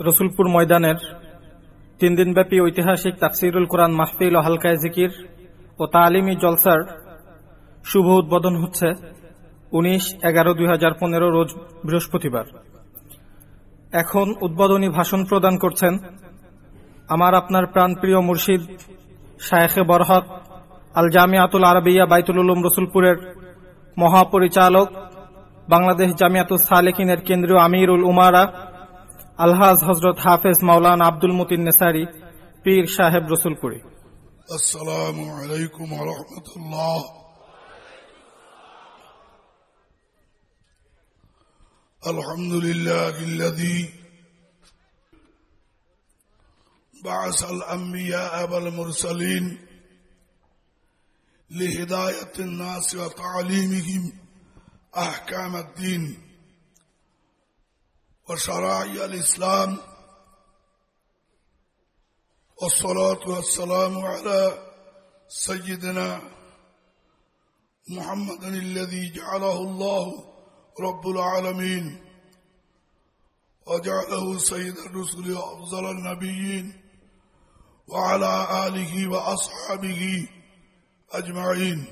রসুলপুর ময়দানের তিন দিনব্যাপী ঐতিহাসিক তাফসিরুল কোরআন মাহফিল ও হালকায় জিকির ও তালিমি জলসার শুভ উদ্বোধন হচ্ছে উনিশ এগারো দুই হাজার পনেরো রোজ বৃহস্পতিবার। এখন উদ্বোধনী ভাষণ প্রদান করছেন আমার আপনার প্রাণপ্রিয় মুর্শিদ শায়েখে বরহক আল জামিয়াতুল আরবিয়া বাইতুল উলুম রসুলপুরের মহাপরিচালক বাংলাদেশ জামিয়াতুল সালেকিনের কেন্দ্রীয় আমিরুল উমারা আলহাজ হজরত হাফেজ মাওলানা আব্দুল মতিন নেসারি পীর সাহেব রসুলপুরি السلام عليكم ورحمة الله الحمد لله الذي بعث الأنبياء والمرسلين لهداية الناس وتعليمهم أحكام الدين وشرائع الإسلام والصلاة والسلام على سيدنا محمد الذي جعله الله رب العالمين وجعله سيد الرسل وأفضل النبيين وعلى آله وأصحابه أجمعين.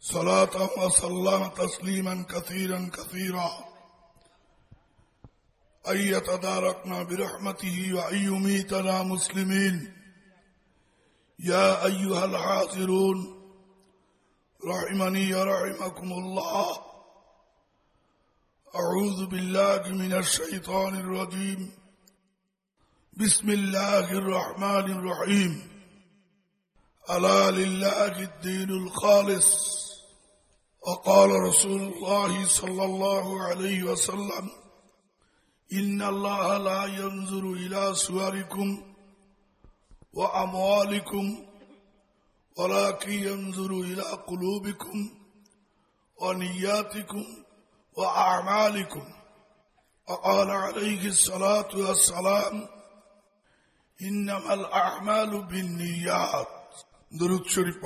صلاة وسلام تسليما كثيرا كثيرا. أن يتداركنا برحمته وأن يميتنا مسلمين. يا أيها الحاضرون رحمني رحمكم الله. أعوذ بالله من الشيطان الرجيم. بسم الله الرحمن الرحيم. ألا لله الدين الخالص. وقال رسول الله صلى الله عليه وسلم إن الله لا ينظر إلى صوركم وأموالكم ولكن ينظر إلى قلوبكم ونياتكم وأعمالكم وقال عليه الصلاة والسلام إنما الأعمال بالنيات درود شريف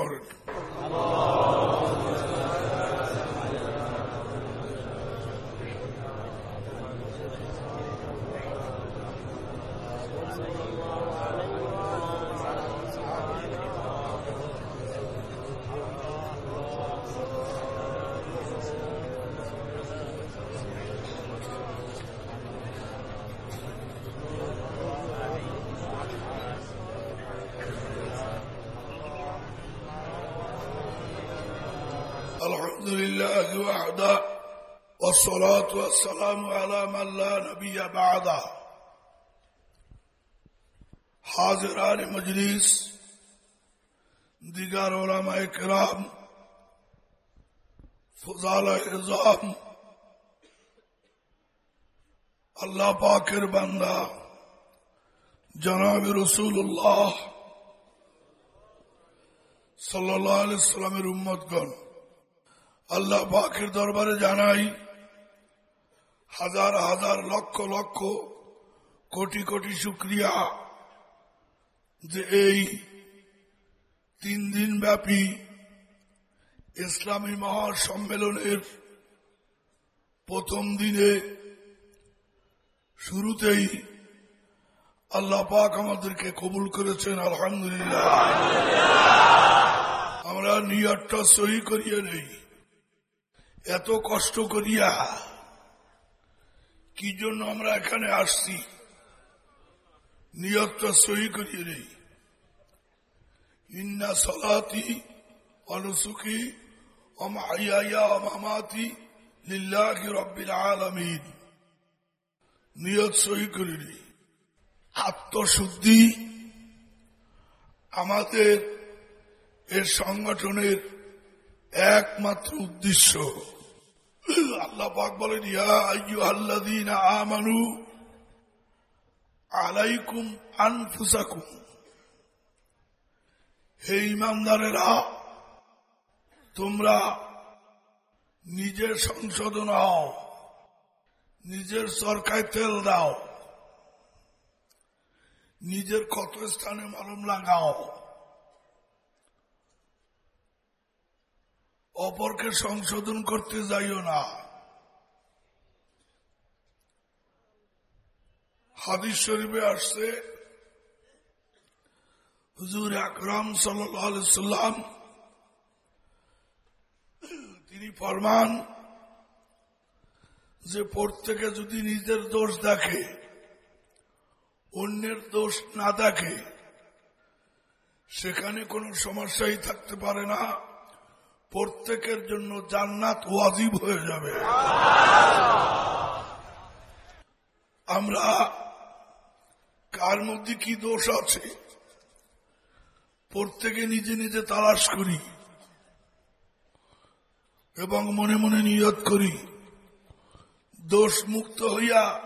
الحمد لله وحده والصلاة والسلام على من لا نبي بعده حاضران مجلس دیگر علماء کرام فضال اعظام আল্লাহ পাকের বান্দা জনাব রসুল্লাহ সাল্লাহ সাল্লামের উম্মতগণ আল্লাহ পাকের দরবারে জানাই, হাজার হাজার লক্ষ লক্ষ কোটি কোটি শুক্রিয়া যে এই তিন দিন ব্যাপী ইসলামী মহাসম্মেলনের প্রথম দিনে শুরুতেই আল্লাহ পাক আমাদেরকে কবুল করেছেন, আলহামদুলিল্লাহ। আমরা নিয়তটা সহি করিয়ে নেই। এত কষ্ট করিয়া কি জন্য আমরা এখানে আসছি? নিয়তটা সহি করিয়ে নেই ইন্না সলাতি অনুসুখী লিল্লাহি নিয়ত আত্মশুদ্ধি আমাদের এর সংগঠনের একমাত্র উদ্দেশ্য। আল্লাহ পাক বলেন আইয়ুহাল্লাযীন আমানু আলাইকুম আনফুসাকুম। হে ইমানদারেরা, তোমরা নিজের সংশোধন হও নিজের সরকায় তেল দাও, নিজের ক্ষত স্থানে মলম লাগাও। অপরকে সংশোধন করতে যাইও না। হাদিস শরীফে আসছে, হুজুর আকরাম সাল্লাম তিনি ফরমান যে প্রত্যেকে যদি নিজের দোষ দেখে, অন্যের দোষ না দেখে, সেখানে কোনো সমস্যাই থাকতে পারে না। প্রত্যেকের জন্য জান্নাত ওয়াজিব হয়ে যাবে। আমরা কার মধ্যে কি দোষ আছে? প্রত্যেকে নিজে নিজে তালাশ করি এবং মনে মনে নিয়ত করি। দোষ মুক্ত হইয়া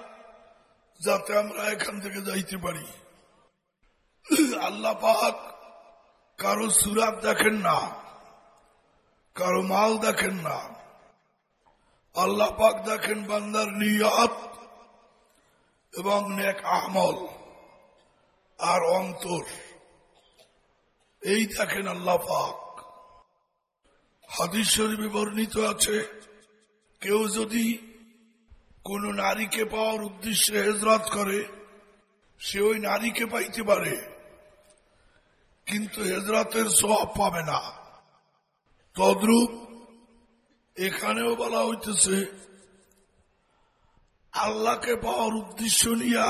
যাতে আমরা এখান থেকে যাইতে পারি। আল্লাহ পাক কারও সুরাত দেখেন না। কারও মাল দেখেন না। আল্লাহ পাক দেখেন বান্দার নিয়ত এবং নেক আমল আর অন্তর। এই দেখেন আল্লাহ পাক। হাদিস শরীফে বর্ণিত আছে, কেউ যদি কোন নারীকে পাওয়ার উদ্দেশ্যে হেজরত করে, সে ওই নারীকে পাইতে পারে, কিন্তু হেজরতের সব পাবে না। তদ্রূপ এখানেও বলা হইতেছে, আল্লাহকে পাওয়ার উদ্দেশ্য নিয়া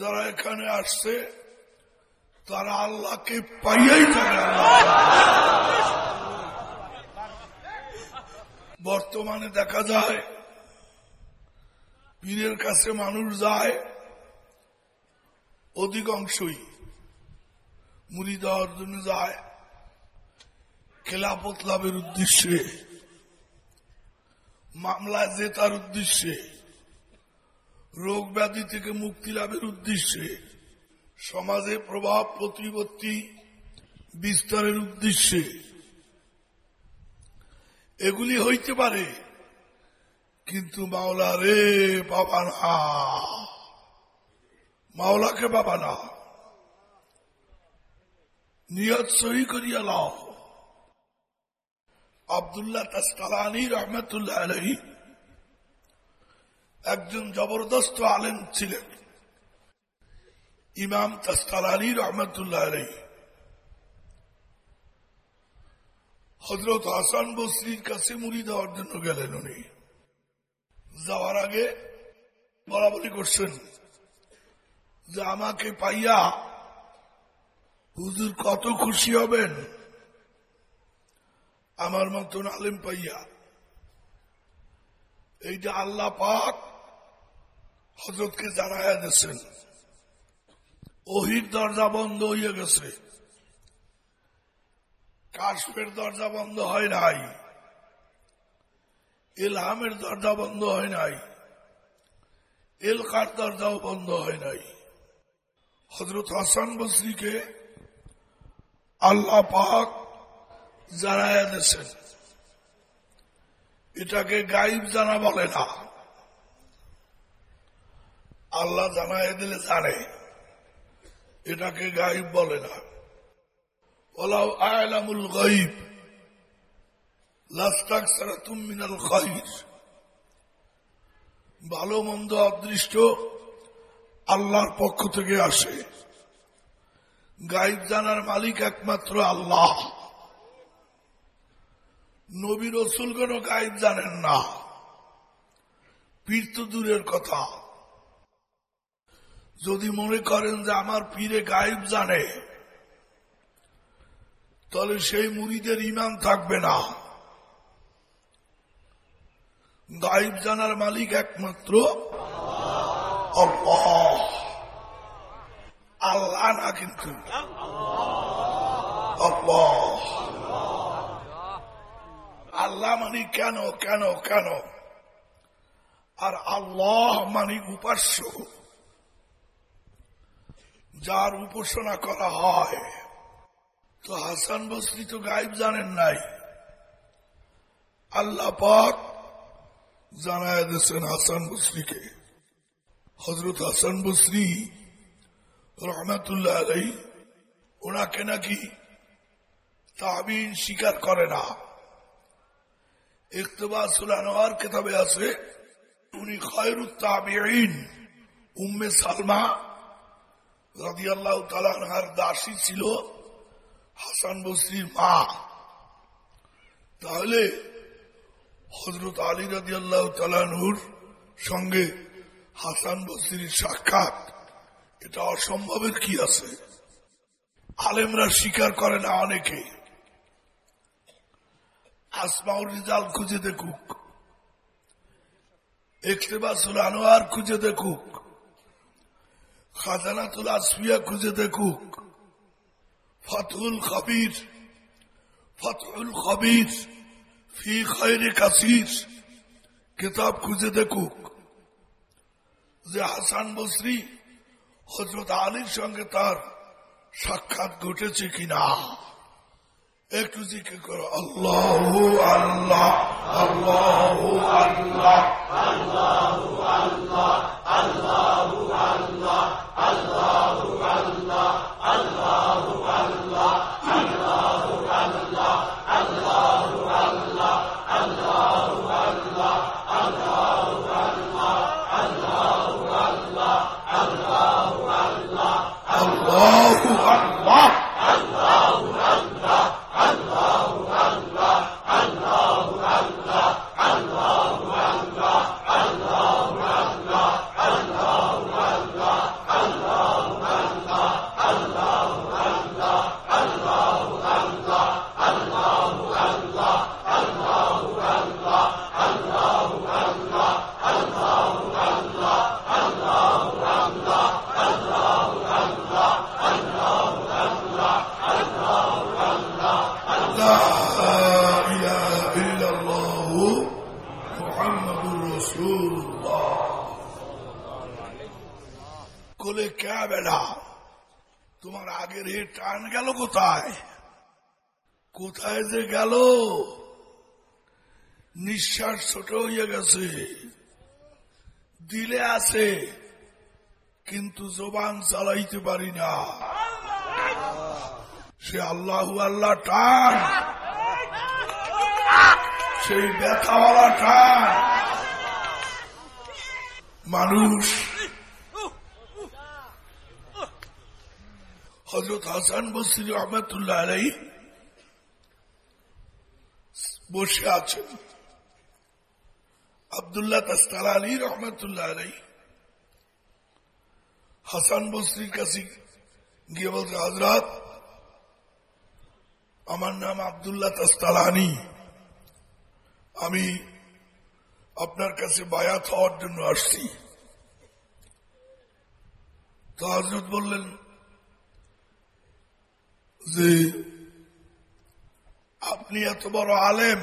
যারা এখানে আসছে, তারা আল্লাহকে পাইয়াই যাবে বর্তমানে দেখা যায়, পীরের কাছে মানুষ যায়, অধিকাংশই মুড়ি দেওয়ার জন্য যায়। খেলাপত লাভের উদ্দেশ্যে মামলায় জেতার উদ্দেশ্যে, রোগ ব্যাধি থেকে মুক্তি লাভের উদ্দেশ্যে, সমাজে প্রভাব প্রতিপত্তি বিস্তারের উদ্দেশ্যে। এগুলি হইতে পারে, কিন্তু মাওলা রে বাবা না। মাওলাকে বাবা না। নিয়ত সহি করিয়া লাও। আবদুল্লাহ তাস্তালানি রহমতুল্লাহ আলহী একজন জবরদস্ত আলেম ছিলেন। ইমাম তাস্তালানি রহমতুল্লাহ আলহী হজরত হাসান বসরির কাছে মুড়ি দেওয়ার জন্য গেলেন উনি। যাওয়ার আগে বলা বলি করছেন যে আমাকে পাইয়া হুজুর কত খুশি হবেন? আমার মতন আলেম পাইয়া। এইটা আল্লাহ পাক হজরতকে জানাইয়া দিয়েছেন, ওহির দরজা বন্ধ হইয়া গেছে। কাশ্মের দরজা বন্ধ হয় নাই। এলহামের দরজা বন্ধ হয় নাই। এলকার দরজাও বন্ধ হয় নাই। হজরত হাসান বসরিকে আল্লাহ পাক জানাইয়া দিয়েছেন এটাকে গাইব জানা বলে না। আল্লাহ জানাইয়া দিলে জানে, এটাকে গাইব বলে না। ওলাও আয়লামুল গাইব লাস্তাক সারা তুমিনাল ভালো, মন্দ, অদৃষ্ট আল্লাহর পক্ষ থেকে আসে। গাইব জানার মালিক একমাত্র আল্লাহ। নবী রসুল কোন গাইব জানেন না। পীর তো দূরের কথা। যদি মনে করেন যে আমার পীরে গাইব জানে, তাহলে সেই মুড়িদের ইমান থাকবে না। গাইব জানার মালিক একমাত্র আল্লাহ। না কিন্তু। আল্লাহ মানে কেন কেন কেন? আর আল্লাহ মানে উপাস্য। যার উপাসনা করা হয়। তো হাসান বসরি তো গাইব জানেন নাই। আল্লাহ পাক জানায় দিয়েছেন হাসান বসরিকে। হজরত হাসান বসরি রহমতুল্লাহ আলাই ওনাকে নাকি তাবিন স্বীকার করে না। ইকতবাসুল কেতাবে আছে, উনি খয়রুত উম্মে সালমা দাসী ছিল, হাসান মা। তাহলে হজরত আলী রাজি আল্লাহ তালানহুর সঙ্গে হাসান বসরির সাক্ষাৎ, এটা অসম্ভবের কি আছে? আলেমরা স্বীকার করে না অনেকে। আসমাউর রিজাল খুঁজে দেখুক। একতেবাসুল আনোয়ার খুঁজে দেখুক। খাজানাতুল আসফিয়া খুঁজে দেখুক। ফতুল খবির ফতুল খবির, ফি খৈরে কাসির, কিতাব খুঁজে দেখুক। যে হাসান বসরি হজরত আলীর সঙ্গে তার সাক্ষাৎ ঘটেছে কিনা? একটু জিকে করো আল্লাহ আল্লাহ আল্লাহ আল্লাহ আল্লাহ কোথায় যে গেল? নিঃশ্বাস ছোট হইয়া গেছে। দিলে আছে, কিন্তু জবান চালাইতে পারি না। সে আল্লাহু আল্লাহ টান। সেই ব্যথাওয়ালা টান। মানুষ হজরত হাসান বসির রহমতুল্লাহ আলাই বসে আছেন। আবদুল্লাহ তাস্তালানি রহমতুল্লাহ আলাই হাসান বসরির কাছে গিয়ে বলছে হজরত আমার নাম আবদুল্লাহ তাস্তালানি আমি আপনার কাছে বায়াত হওয়ার জন্য আসছি। তো হজরত বললেন যে আপনি এত বড় আলেম।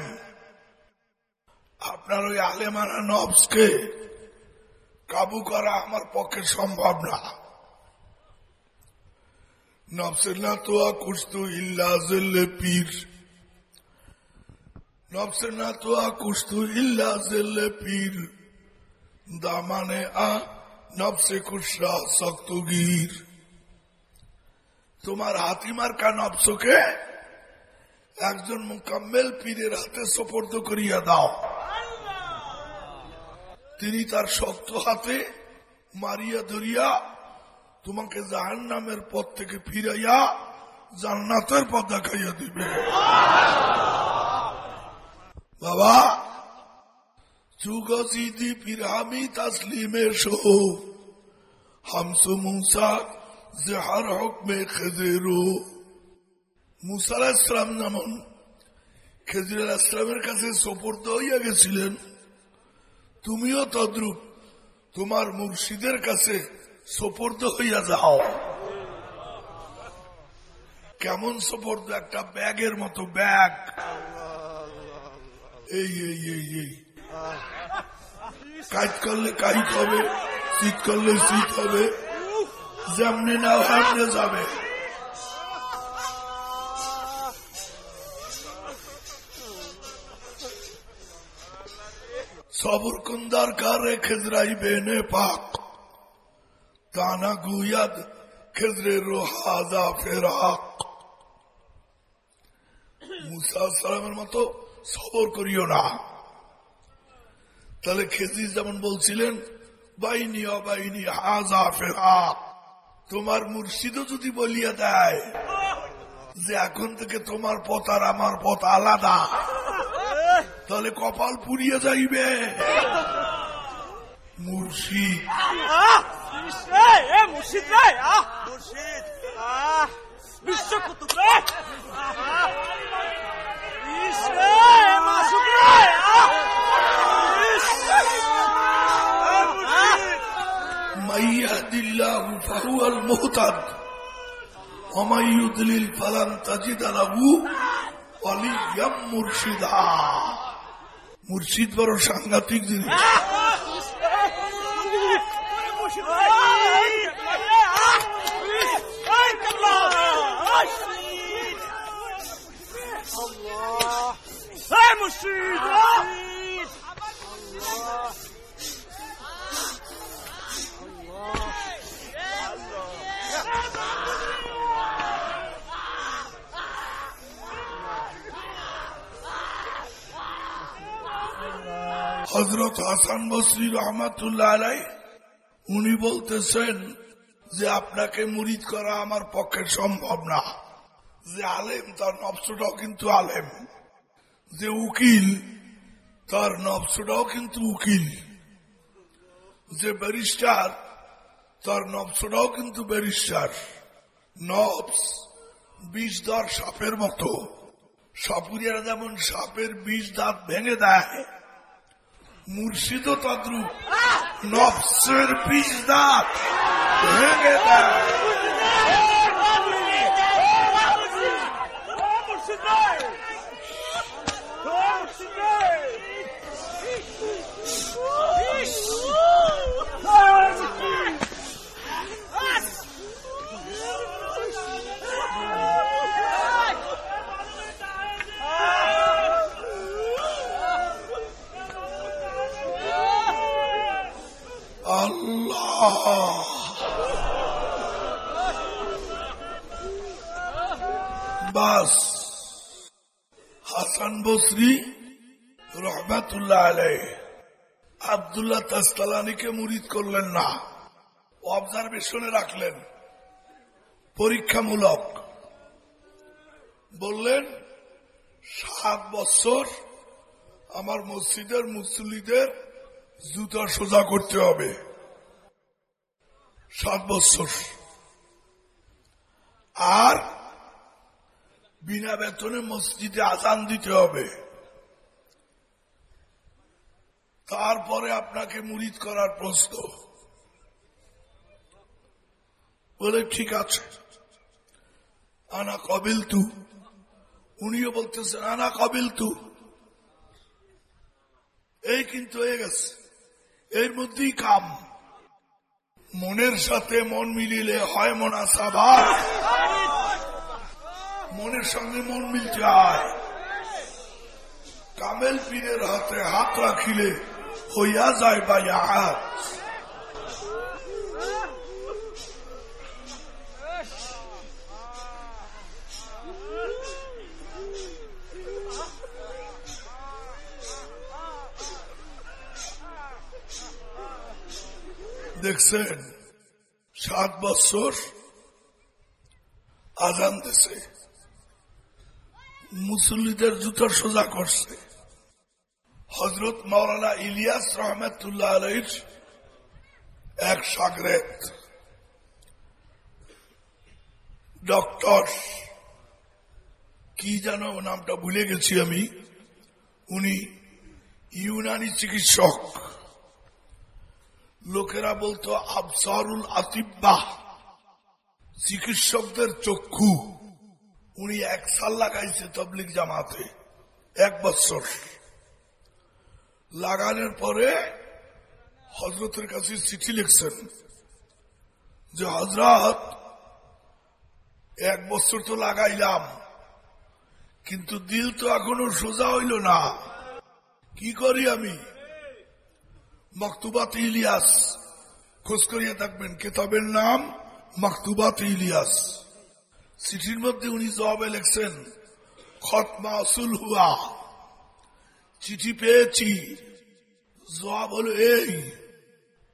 আপনার ওই আলেমানা নবসকে কাবু করা আমার পক্ষে সম্ভব না। নবসে না তোয়া কুস্তু ইল্লা জিল্লে পীর। নবসে না তোয়া কুস্তু ইল্লা পীর। দামানে নবসে তোমার হাতিমার কা নবসকে একজন মোকাম্মেল পীরের হাতে সোপর্দ করিয়া দাও। তিনি তার শক্ত হাতে মারিয়া ধরিয়া তোমাকে জাহান নামের পথ থেকে ফিরাইয়া জান্নাতের পথ দেখাইয়া দিবে। বাবা চুগসিদি পিরামি তসলিমে শো হামসু মুসা জেহার হকমে খেজেরো। মুসা ইসলাম যেমন খেজুর ইসলামের কাছে সোপর্দ হইয়া গেছিলেন, তুমিও তদ্রুপ তোমার মুর্শিদের কাছে সোপর্দ হইয়া যাও। কেমন সোপর্দ? একটা ব্যাগের মতো ব্যাগ। এই এই এই এই। কাজ করলে কাজ হবে শীত করলে শীত হবে, যেমনি না হামনে যাবে। সবর কুন্দার কারে খেজরাই বেনে পাক তানা গুয়াদ খেজরে রোহাজা ফেরাক মুসা সালামের মতো সবর করিও না তাহলে খেজির যেমন বলছিলেন বাইনি অবাইনি হাজা ফেরা তোমার মুর্শিদও যদি বলিয়া দেয় যে এখন থেকে তোমার পথ আর আমার পথ আলাদা তাহলে কপাল পুড়িয়ে যাইবে মুর্শিদ মুর্শিদ রে আহ মুর্শিদ আহ বিশ্ব কুতুব রে ইস রে মাসুক রে আহ ইস মুর্শিদ من يهد الله فهو المهتد ومن يضلل فلن تجد له وليا مرشدا মুর্শিদ বড় সাংঘাতিক জিনিস। হজরত হাসান বসরি রহমাতুল্লাহ আলাই উনি বলতেছেন যে আপনাকে মুরিদ করা আমার পক্ষে সম্ভব না। যে আলেম, তার নবসটাও কিন্তু আলেম। যে উকিল, তার নবসটাও কিন্তু উকিল। যে ব্যারিস্টার, তার নবসটাও কিন্তু ব্যারিস্টার। নবস বিষধর সাপের মতো। সাপুরিয়ারা যেমন সাপের বিষ দাঁত ভেঙে দেয় মুর্শিদ তদ্রুপ। নফসের দাঁত ভেঙে দেয় আল্লাহ বাস হাসান বসরি রহমাতুল্লাহ আলাই আবদুল্লাহ তাস্তালানিকে মুরিদ করলেন না। অবজারভেশনে রাখলেন। পরীক্ষামূলক। বললেন, সাত বছর আমার মসজিদের মুসল্লিদের জুতা সোজা করতে হবে। সাত বছর। আর বিনা বেতনে মসজিদে আজান দিতে হবে। তারপরে আপনাকে মুরিদ করার প্রশ্ন। বলে, ঠিক আছে। আনা কবিল তু। উনিও বলতেছেন, আনা কবিল তু। এই কিন্তু হয়ে গেছে। এর মধ্যেই কাম। মনের সাথে মন মিলিলে হয় মনা সাভা মনের সঙ্গে মন মিলতে হয়। কামেল পীরের হাতে হাত রাখিলে হইয়া যায় বা হাত দেখছেন সাত বছর আজান দিছে। মুসল্লিদের জুতো সোজা করছে। হজরত মৌলানা ইলিয়াস রহমতুল্লাহ আলহির এক সাগরেত ডক্টর কি যেন নামটা ভুলে গেছি আমি। উনি ইউনানি চিকিৎসক। লোকেরা বলতো আবসারুল আতিব্বাহ চিকিৎসকদের চক্ষু। উনি এক সাল লাগাইছে তবলিক জামাতে, এক বছর। লাগানোর পরে হজরতের কাছে চিঠি লিখছেন যে হজরত এক বছর তো লাগাইলাম, কিন্তু দিল তো এখনও সোজা হইল না। কি করি আমি? মকতুবাত ইলিয়াস। খোঁজ করিয়া থাকবেন, কেতাবের নাম মকতুবাত ইলিয়াস। চিঠির মধ্যে উনি জবাবে লিখছেন খত মাসুল হুয়া চিঠি পেয়েছি। জবাব হলো এই,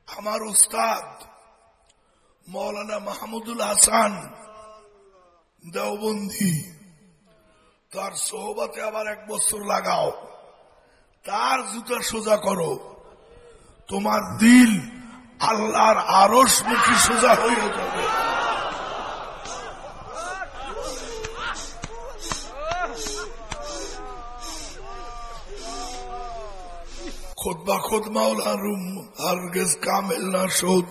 আমার উস্তাদ মৌলানা মাহমুদুল হাসান দেওবন্দি, তার সোহবাতে আবার এক বছর লাগাও। তার জুতা সোজা করো। তোমার দিল আল্লাহর আরস মুখী সোজা হয়ে যাবে। খোদ মাওলারুম হারগেজ কামেল না শোধ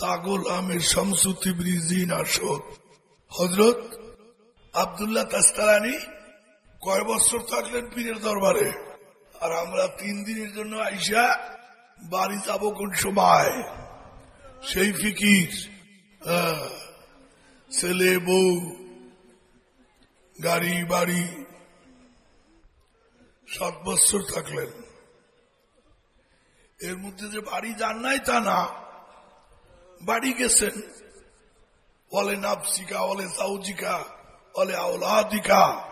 তাগল আমি শামসুতি ব্রিজি না শোধ হজরত আবদুল্লাহ তাস্তারানি কয় বছর থাকলেন পীরের দরবারে? আর আমরা তিন দিনের জন্য আইসা বাড়ি যাব কোন সময়? সেই ফিকির ছেলে, বউ, গাড়ি, বাড়ি, সাত বছর থাকলেন। এর মধ্যে যে বাড়ি যান নাই তা না। বাড়ি গেছেন। বলে নাপসিকা বলে সাউজিকা বলে আওলাদিকা।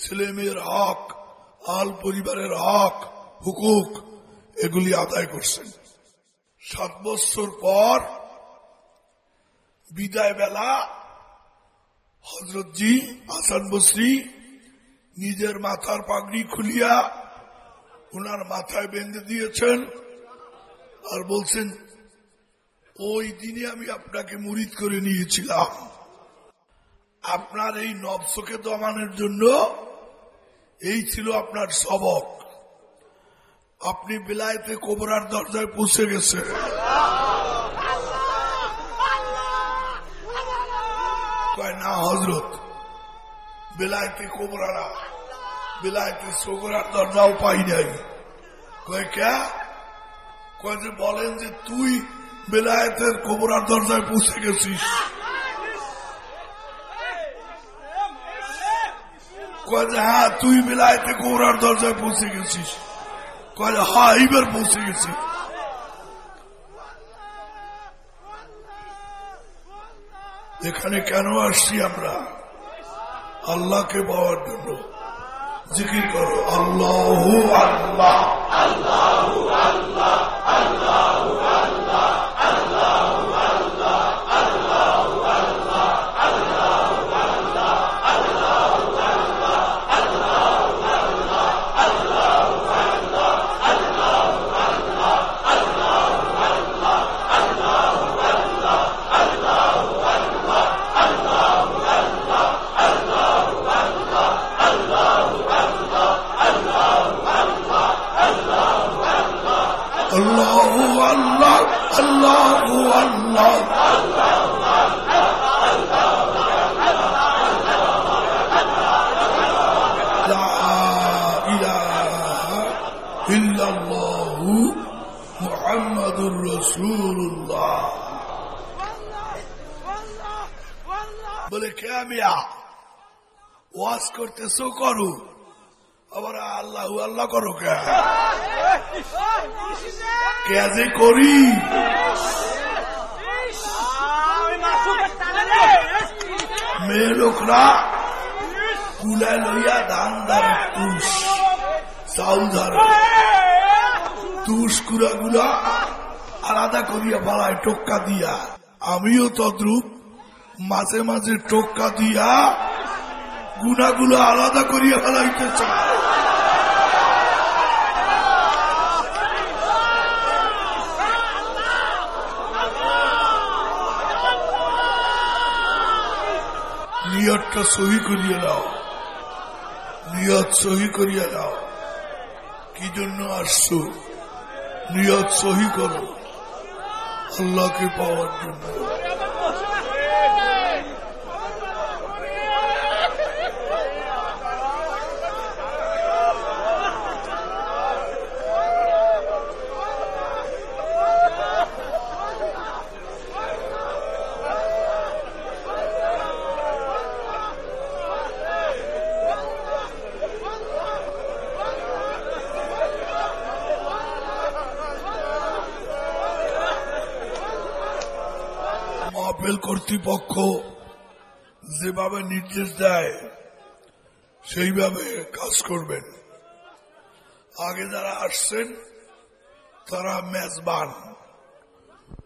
ছেলে মেয়ের হক, আল পরিবারের হক, হুকুক, এগুলি আদায় করছেন। সাত বছর পর বিদায় বেলা হজরতজি হাসান বসরি নিজের মাথার পাগড়ি খুলিয়া ওনার মাথায় বেঁধে দিয়েছেন আর বলছেন, ওই দিনে আমি আপনাকে মুরিদ করে নিয়েছিলাম। আপনার এই নবসকে দমানোর জন্য এই ছিল আপনার সবক। আপনি বিলায়তে কোবরার দরজায় পৌঁছে গেছে কয়, না হজরত বিলায়তে কোবরা বিলায়তে সোগরার দরজাও পাই নাই। কয়, কে? যে, বলেন যে, তুই বেলায়েতের কোবরার দরজায় পৌঁছে গেছিস। কয় যে হ্যাঁ তুই বেলায়েতে কোবরার দরজায় পৌঁছে গেছিস। কয় হ্যাঁ এইবার পৌঁছে গেছি। এখানে কেন আসছি আমরা? আল্লাহকে পাওয়ার জন্য। জিকির করো। আল্লাহ আল্লাহ আল্লাহ বলে কে মিয়া ওয়াজ করতেছো করো। আবার আল্লাহ আল্লাহ করো কে? করি? মেয়ে লোকরা কুলায় লইয়া ধান ধার তুষ, চাউল ধার। তুষ কুড়া গুলা আলাদা করিয়া বাড়ায় টোক্কা দিয়া। আমিও তদ্রুপ মাঝে মাঝে টোক্কা দিয়া গুনাগুলো আলাদা করিয়া ফেলাইতে চাই নিয়তটা সহি করিয়া দাও নিয়ত সহি করিয়া দাও কি জন্য আসছো? নিয়ত সহি করো। আল্লাহকে পাওয়ার জন্য। কর্তৃপক্ষ যেভাবে নির্দেশ দেয়, সেইভাবে কাজ করবেন। আগে যারা আসছেন, তারা মেজবান।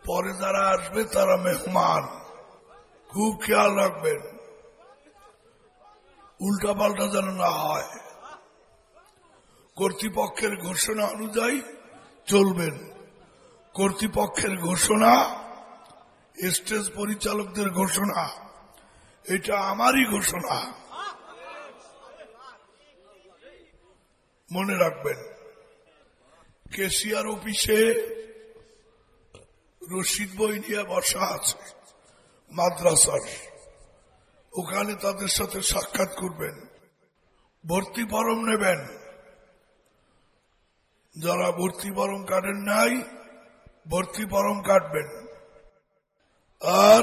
পরে যারা আসবে, তারা মেহমান। খুব খেয়াল রাখবেন উল্টা পাল্টা যেন না হয়। কর্তৃপক্ষের ঘোষণা অনুযায়ী চলবেন। কর্তৃপক্ষের ঘোষণা স্টেজ পরিচালকদের ঘোষণা। এটা আমারই ঘোষণা। মনে রাখবেন কেশিয়ার অফিসে রশিদ বই নিয়ে বসা আছে, মাদ্রাসার। ওখানে তাদের সাথে সাক্ষাৎ করবেন, ভর্তি ফরম নেবেন। যারা ভর্তি ফরম কাটেন নাই, ভর্তি ফরম কাটবেন। আর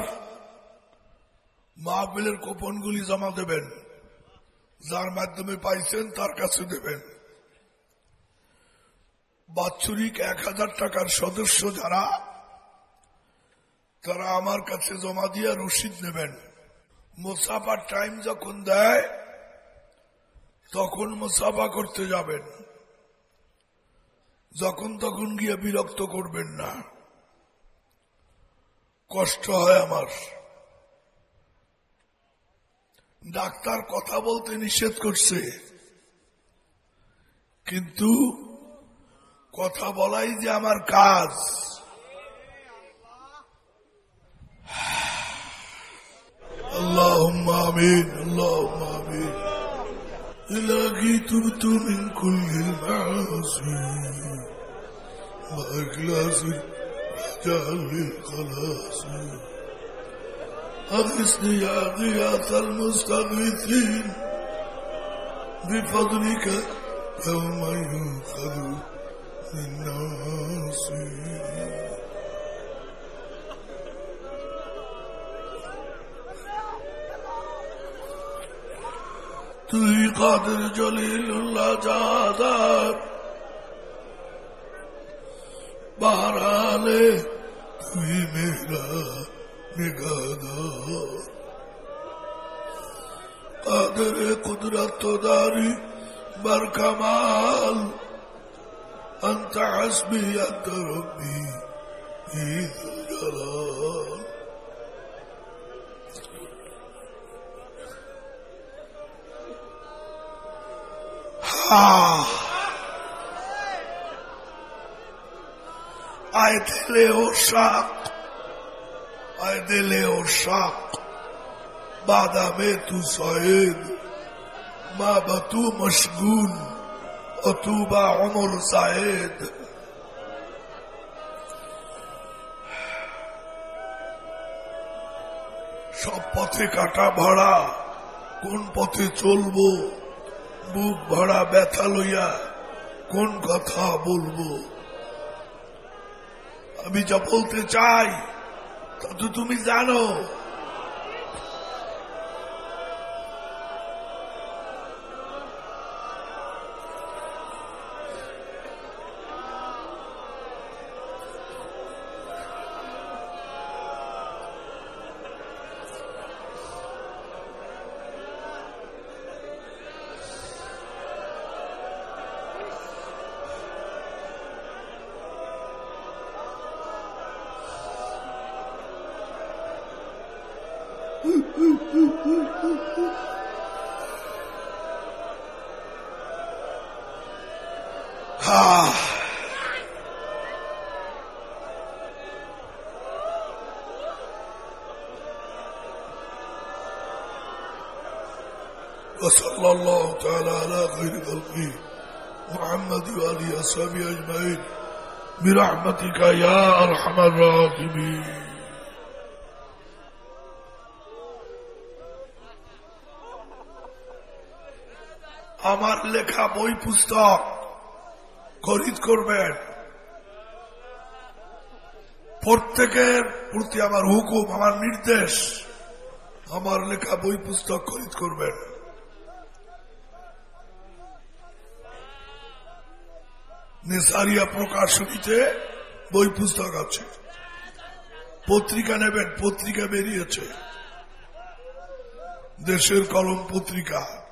মাহবিলের কোপনগুলি জমা দেবেন। যার মাধ্যমে পাইছেন, তার কাছে দেবেন। বাৎসরিক এক হাজার টাকার সদস্য যারা, তারা আমার কাছে জমা দিয়ে রসিদ নেবেন। মোসাফার টাইম যখন দেয়, তখন মুসাফা করতে যাবেন। যখন তখন গিয়ে বিরক্ত করবেন না। কষ্ট হয় আমার ডাক্তার কথা বলতে নিষেধ করছে কিন্তু কথা বলাই যে আমার কাজ اللهم آمين اللهم آمين إلهي تبت من كل المعاصي وإخلاص رجاء للخلاص أغثني يا غياث المستغيثين بفضلك يوم ينقذ من ناصر তুই কাদের জলিলুল্লাহ জাদার বাহারালে তুই মেরা নিগাদার কাদের কুদরত দারি بر كمال أنت حسبي أنت ربي في ذو الجلال আয় দিলে ও শাক, আয় দিলে ও শাক। বাদামে তু সয়েদ, মা বাতু মশগুল অতুবা অমর সাহেদ সব পথে কাটা ভাড়া, কোন পথে চলবো? বুক ভরা ব্যথা লইয়া কোন কথা বলব? আমি যা বলতে চাই তা তো তুমি জানো। Ah. وصلى الله تعالى على خير خلقه محمد وآله وصحبه أجمعين برحمتك يا أرحم الراحمين আমার লেখা বই পুস্তক খরিদ করবেন। প্রত্যেকের প্রতি আমার হুকুম, আমার নির্দেশ, আমার লেখা বই পুস্তক খরিদ করবেন। নেসারিয়া প্রকাশনীতে বই পুস্তক আছে। পত্রিকা নেবেন, পত্রিকা বেরিয়েছে। দেশের কলম পত্রিকা।